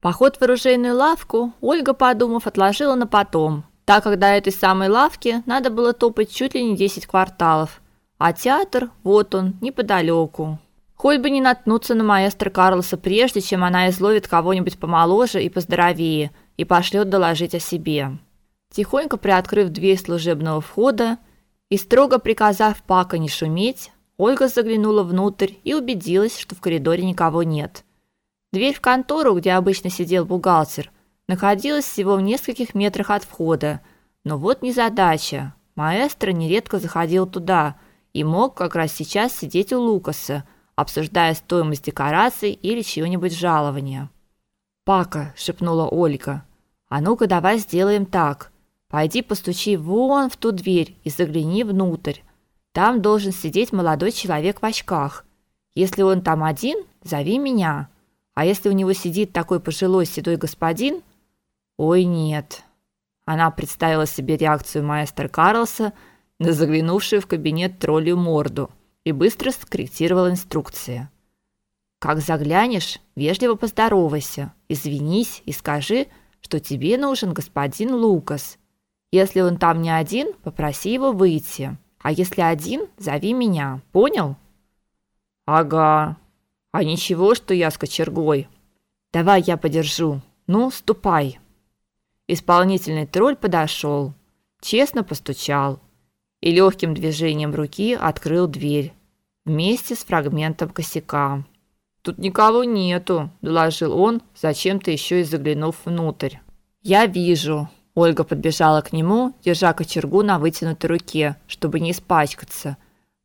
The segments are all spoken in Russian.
Поход в оружейную лавку Ольга, подумав, отложила на потом, так как до этой самой лавки надо было топать чуть ли не 10 кварталов, а театр, вот он, неподалеку. Хоть бы не наткнуться на маэстро Карлоса прежде, чем она изловит кого-нибудь помоложе и поздоровее и пошлет доложить о себе. Тихонько приоткрыв дверь служебного входа и строго приказав Пака не шуметь, Ольга заглянула внутрь и убедилась, что в коридоре никого нет. Дверь в контору, где обычно сидел бухгалтер, находилась всего в нескольких метрах от входа. Но вот незадача. Маэстро нередко заходил туда и мог как раз сейчас сидеть у Лукаса, обсуждая стоимость декораций или чьё-нибудь жалования. "Пака", шепнула Ольга. "А ну-ка давай сделаем так. Пойди постучи вон в ту дверь и загляни внутрь. Там должен сидеть молодой человек в очках. Если он там один, зови меня. А если у него сидит такой пожилой седой господин? Ой, нет. Она представила себе реакцию маэстро Карлса на заглянувшую в кабинет троллю морду и быстро скорректировала инструкции. Как заглянешь, вежливо поздоровайся, извинись и скажи, что тебе нужен господин Лукас. Если он там не один, попроси его выйти. А если один, зови меня. Понял? Ага, а ничего, что я с кочергой. Давай я подержу. Ну, ступай. Исполнительный тролль подошел, честно постучал и легким движением руки открыл дверь вместе с фрагментом косяка. Тут никого нету, доложил он, зачем-то еще и заглянув внутрь. Я вижу. Ольга подбежала к нему, держа кочергу на вытянутой руке, чтобы не испачкаться.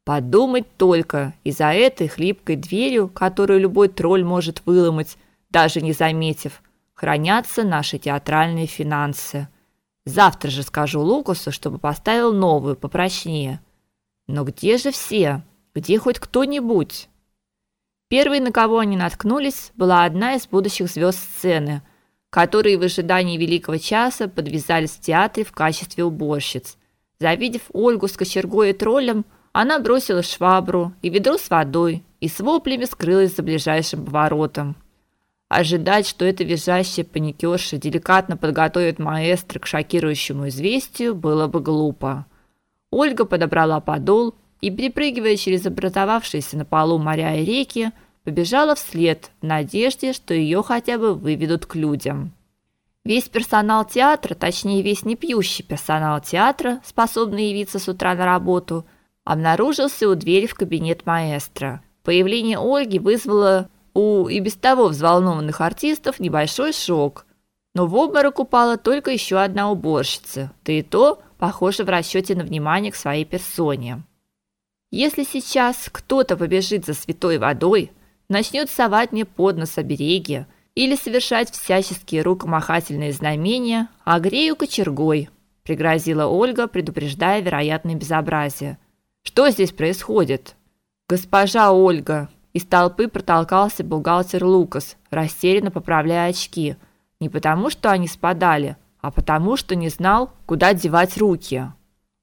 Подумать только, и за этой хлипкой дверью, которую любой тролль может выломать, даже не заметив, хранятся наши театральные финансы. Завтра же скажу Лукасу, чтобы поставил новую, попрочнее. Но где же все? Где хоть кто-нибудь? Первой, на кого они наткнулись, была одна из будущих звезд сцены, которые в ожидании великого часа подвязались в театре в качестве уборщиц. Завидев Ольгу с кочергой и троллем, она бросила швабру и ведро с водой и с воплями скрылась за ближайшим поворотом. Ожидать, что эта визжащая паникерша деликатно подготовит маэстро к шокирующему известию, было бы глупо. Ольга подобрала подол и, перепрыгивая через образовавшиеся на полу моря и реки, побежала вслед в надежде, что ее хотя бы выведут к людям. Весь персонал театра, точнее весь непьющий персонал театра, способный явиться с утра на работу – обнаружился у двери в кабинет маэстро. Появление Ольги вызвало у и без того взволнованных артистов небольшой шок. Но в обморок упала только еще одна уборщица, да и то, похоже, в расчете на внимание к своей персоне. Если сейчас кто-то побежит за святой водой, начнет совать мне под нос обереги или совершать всяческие рукомахательные знамения, огрею кочергой, пригрозила Ольга, предупреждая вероятное безобразие. Что здесь происходит? Госпожа Ольга. Из толпы протолкался бухгалтер Лукас, растерянно поправляя очки. Не потому, что они спадали, а потому, что не знал, куда девать руки.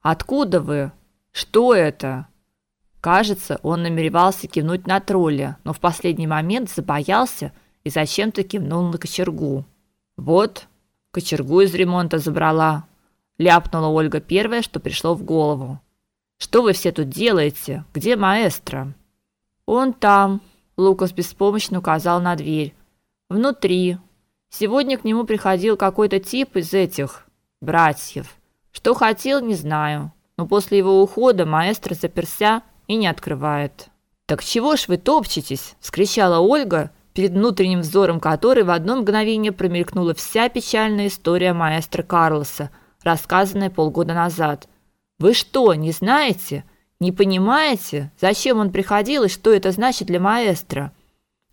Откуда вы? Что это? Кажется, он намеревался кивнуть на тролля, но в последний момент забоялся и зачем-то кивнул на кочергу. Вот, кочергу из ремонта забрала, ляпнула Ольга первое, что пришло в голову. Что вы все тут делаете? Где маэстро? Он там. Лукас беспомощно указал на дверь. Внутри. Сегодня к нему приходил какой-то тип из этих братьев. Что хотел, не знаю. Но после его ухода маэстро заперся и не открывает. Так чего ж вы топчетесь? вскричала Ольга, перед внутренним взором которой в одно мгновение промелькнула вся печальная история маэстро Карлоса, рассказанная полгода назад. Вы что, не знаете? Не понимаете, зачем он приходил и что это значит для маэстро?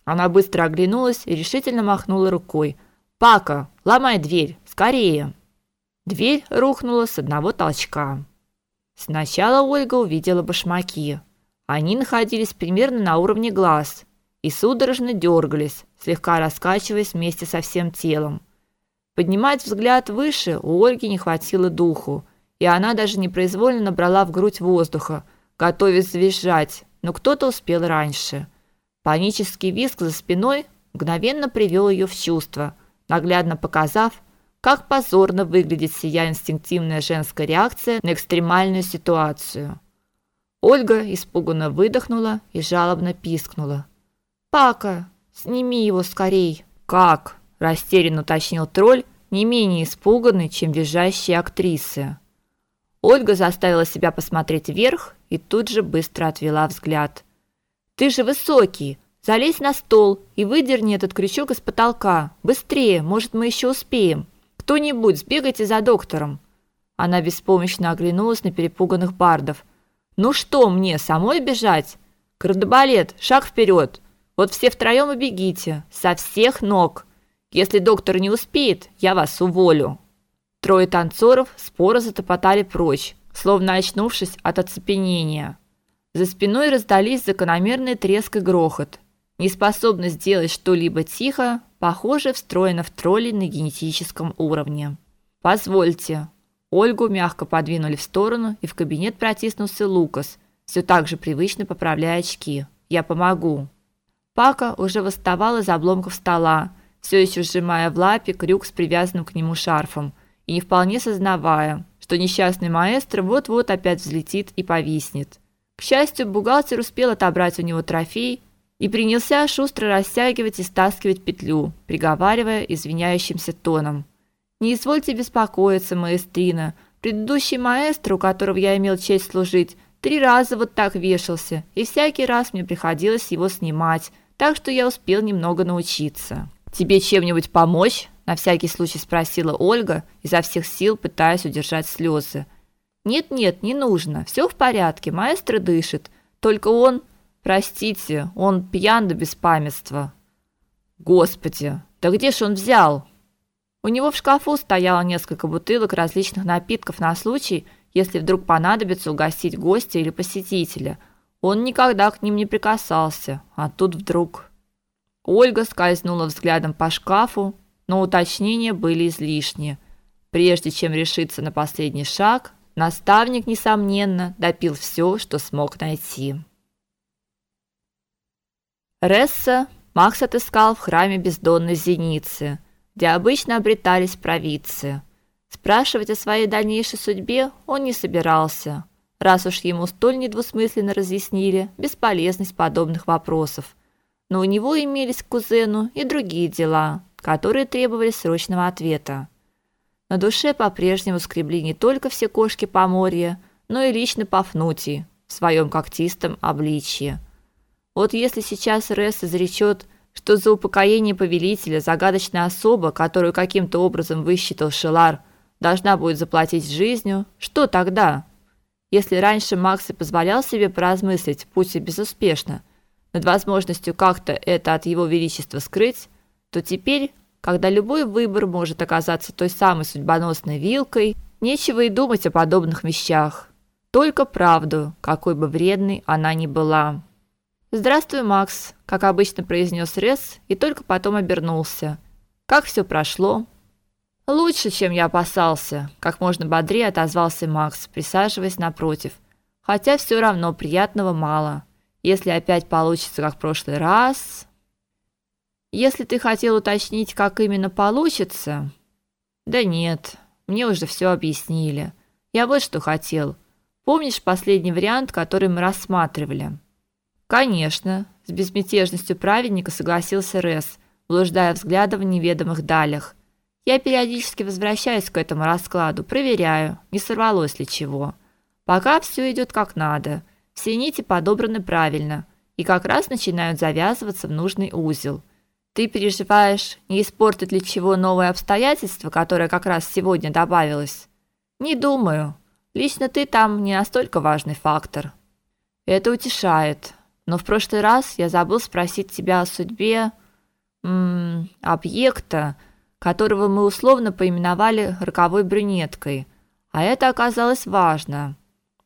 Она быстро оглянулась и решительно махнула рукой. Пака, ломай дверь, скорее. Дверь рухнула с одного толчка. Сначала Ольга увидела башмаки. Они находились примерно на уровне глаз и судорожно дергались, слегка раскачиваясь вместе со всем телом. Поднимать взгляд выше у Ольги не хватило духу и она даже непроизвольно набрала в грудь воздуха, готовясь завизжать, но кто-то успел раньше. Панический визг за спиной мгновенно привел ее в чувство, наглядно показав, как позорно выглядит сия инстинктивная женская реакция на экстремальную ситуацию. Ольга испуганно выдохнула и жалобно пискнула. «Пака, сними его скорей!» «Как?» – растерянно уточнил тролль, не менее испуганный, чем визжащие актрисы. Ольга заставила себя посмотреть вверх и тут же быстро отвела взгляд. «Ты же высокий! Залезь на стол и выдерни этот крючок из потолка! Быстрее, может, мы еще успеем!» Кто-нибудь, сбегайте за доктором. Она беспомощно оглянулась на перепуганных бардов. Ну что мне, самой бежать? Кардебалет, шаг вперед. Вот все втроем и бегите, со всех ног. Если доктор не успеет, я вас уволю. Трое танцоров споро затопотали прочь, словно очнувшись от оцепенения. За спиной раздались закономерный треск и грохот. Неспособность сделать что-либо тихо, похоже, встроена в троллей на генетическом уровне. Позвольте. Ольгу мягко подвинули в сторону, и в кабинет протиснулся Лукас, все так же привычно поправляя очки. Я помогу. Пака уже восставал из обломков стола, все еще сжимая в лапе крюк с привязанным к нему шарфом и не вполне сознавая, что несчастный маэстро вот-вот опять взлетит и повиснет. К счастью, бухгалтер успел отобрать у него трофей и принялся шустро растягивать и стаскивать петлю, приговаривая извиняющимся тоном: "Не извольте беспокоиться, маэстрина. Предыдущий маэстро, у которого я имел честь служить, три раза вот так вешался, и всякий раз мне приходилось его снимать, так что я успел немного научиться". "Тебе чем-нибудь помочь?" На всякий случай спросила Ольга, изо всех сил пытаясь удержать слезы. "Нет-нет, не нужно. все в порядке. Маэстро дышит. Только он Простите, он пьян до беспамятства. Господи, да где ж он взял? У него в шкафу стояло несколько бутылок различных напитков на случай, если вдруг понадобится угостить гостя или посетителя. Он никогда к ним не прикасался, а тут вдруг Ольга скользнула взглядом по шкафу, но уточнения были излишни. Прежде чем решиться на последний шаг, наставник несомненно допил все, что смог найти. Ресса Макс отыскал в храме бездонной зеницы, где обычно обретались провидцы. Спрашивать о своей дальнейшей судьбе он не собирался, раз уж ему столь недвусмысленно разъяснили бесполезность подобных вопросов. Но у него имелись к кузену и другие дела, которые требовали срочного ответа. На душе по-прежнему скребли не только все кошки Поморья, но и лично Пафнутий в своем когтистом обличье – вот если сейчас Ресс изречет, что за упокоение повелителя загадочная особа, которую каким-то образом высчитал Шелар, должна будет заплатить жизнью, что тогда? Если раньше Макс и позволял себе поразмыслить, пусть и безуспешно, над возможностью как-то это от его величества скрыть, то теперь, когда любой выбор может оказаться той самой судьбоносной вилкой, нечего и думать о подобных вещах. Только правду, какой бы вредной она ни была. «Здравствуй, Макс», – как обычно произнес Рес и только потом обернулся. «Как все прошло?» «Лучше, чем я опасался», – как можно бодрее отозвался Макс, присаживаясь напротив. «Хотя все равно приятного мало. Если опять получится, как в прошлый раз...» «Если ты хотел уточнить, как именно получится...» «Да нет, мне уже все объяснили. Я вот что хотел. Помнишь последний вариант, который мы рассматривали?» Конечно, с безмятежностью праведника согласился Рес, блуждая взглядом в неведомых далях. Я периодически возвращаюсь к этому раскладу, проверяю, не сорвалось ли чего. Пока все идет как надо. Все нити подобраны правильно и как раз начинают завязываться в нужный узел. Ты переживаешь, не испортит ли чего новое обстоятельство, которое как раз сегодня добавилось? Не думаю. Лично ты там не настолько важный фактор. Это утешает. Но в прошлый раз я забыл спросить тебя о судьбе м объекта, которого мы условно поименовали роковой брюнеткой. А это оказалось важно.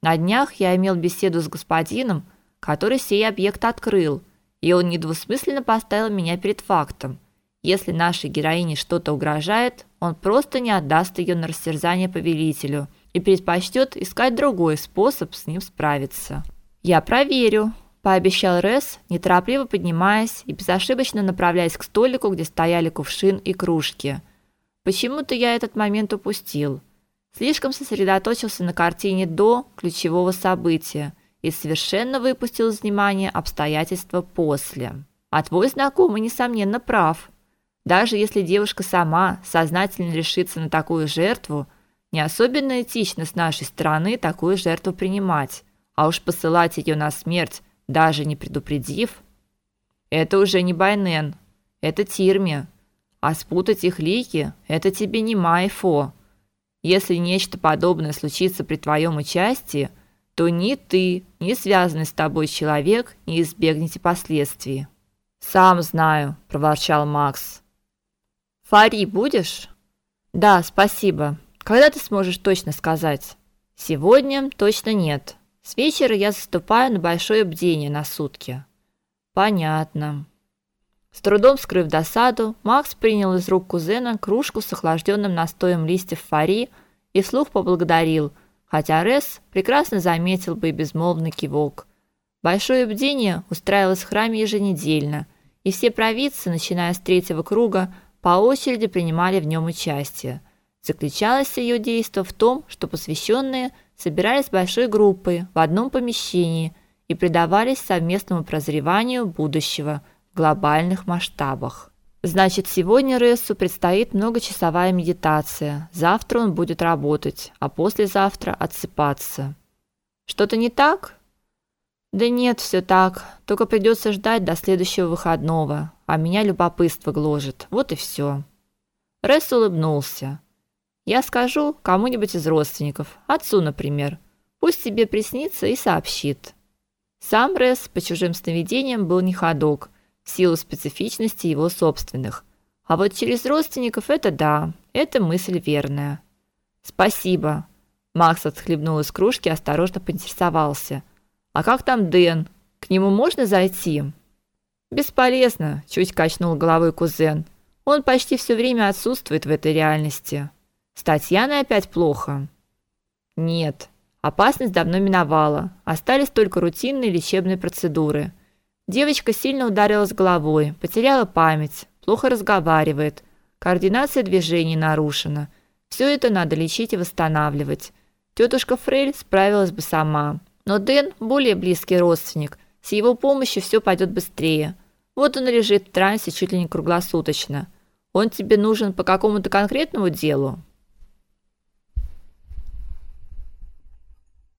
На днях я имел беседу с господином, который сей объект открыл, и он недвусмысленно поставил меня перед фактом. Если нашей героине что-то угрожает, он просто не отдаст ее на растерзание повелителю и предпочтет искать другой способ с ним справиться. Я проверю, пообещал Рес, неторопливо поднимаясь и безошибочно направляясь к столику, где стояли кувшин и кружки. Почему-то я этот момент упустил. Слишком сосредоточился на картине до ключевого события и совершенно выпустил из внимания обстоятельства после. А твой знакомый несомненно прав. Даже если девушка сама сознательно решится на такую жертву, не особенно этично с нашей стороны такую жертву принимать, а уж посылать ее на смерть, даже не предупредив, это уже не Байнен, это Тирме. А спутать их лики это тебе не Майфо. Если нечто подобное случится при твоем участии, то ни ты, ни связанный с тобой человек не избегнете последствий. Сам знаю, проворчал Макс. Фари будешь? Да, спасибо. Когда ты сможешь точно сказать? Сегодня точно нет. С вечера я заступаю на большое бдение на сутки. Понятно. С трудом скрыв досаду, Макс принял из рук кузена кружку с охлажденным настоем листьев фари и вслух поблагодарил, хотя Рес прекрасно заметил бы и безмолвный кивок. Большое бдение устраивалось в храме еженедельно, и все провидцы, начиная с третьего круга, по очереди принимали в нем участие. Заключалось ее действо в том, что посвященные собирались большой группой в одном помещении и предавались совместному прозреванию будущего – глобальных масштабах. Значит, сегодня Рессу предстоит многочасовая медитация. Завтра он будет работать, а послезавтра отсыпаться. Что-то не так? Да нет, все так. Только придется ждать до следующего выходного, а меня любопытство гложет. Вот и все. Ресс улыбнулся. Я скажу кому-нибудь из родственников, отцу, например. Пусть тебе приснится и сообщит. Сам Ресс по чужим сновидениям был не ходок в силу специфичности его собственных. А вот через родственников это да, это мысль верная. Спасибо. Макс отхлебнул из кружки и осторожно поинтересовался: "А как там Дэн? К нему можно зайти?" Бесполезно, чуть качнул головой кузен. Он почти все время отсутствует в этой реальности. С Татьяной опять плохо. Нет, опасность давно миновала. Остались только рутинные лечебные процедуры. Девочка сильно ударилась головой, потеряла память, плохо разговаривает, координация движений нарушена. Все это надо лечить и восстанавливать. Тетушка Фрель справилась бы сама, но Дэн более близкий родственник. С его помощью все пойдет быстрее. Вот он лежит в трансе чуть ли не круглосуточно. Он тебе нужен по какому-то конкретному делу?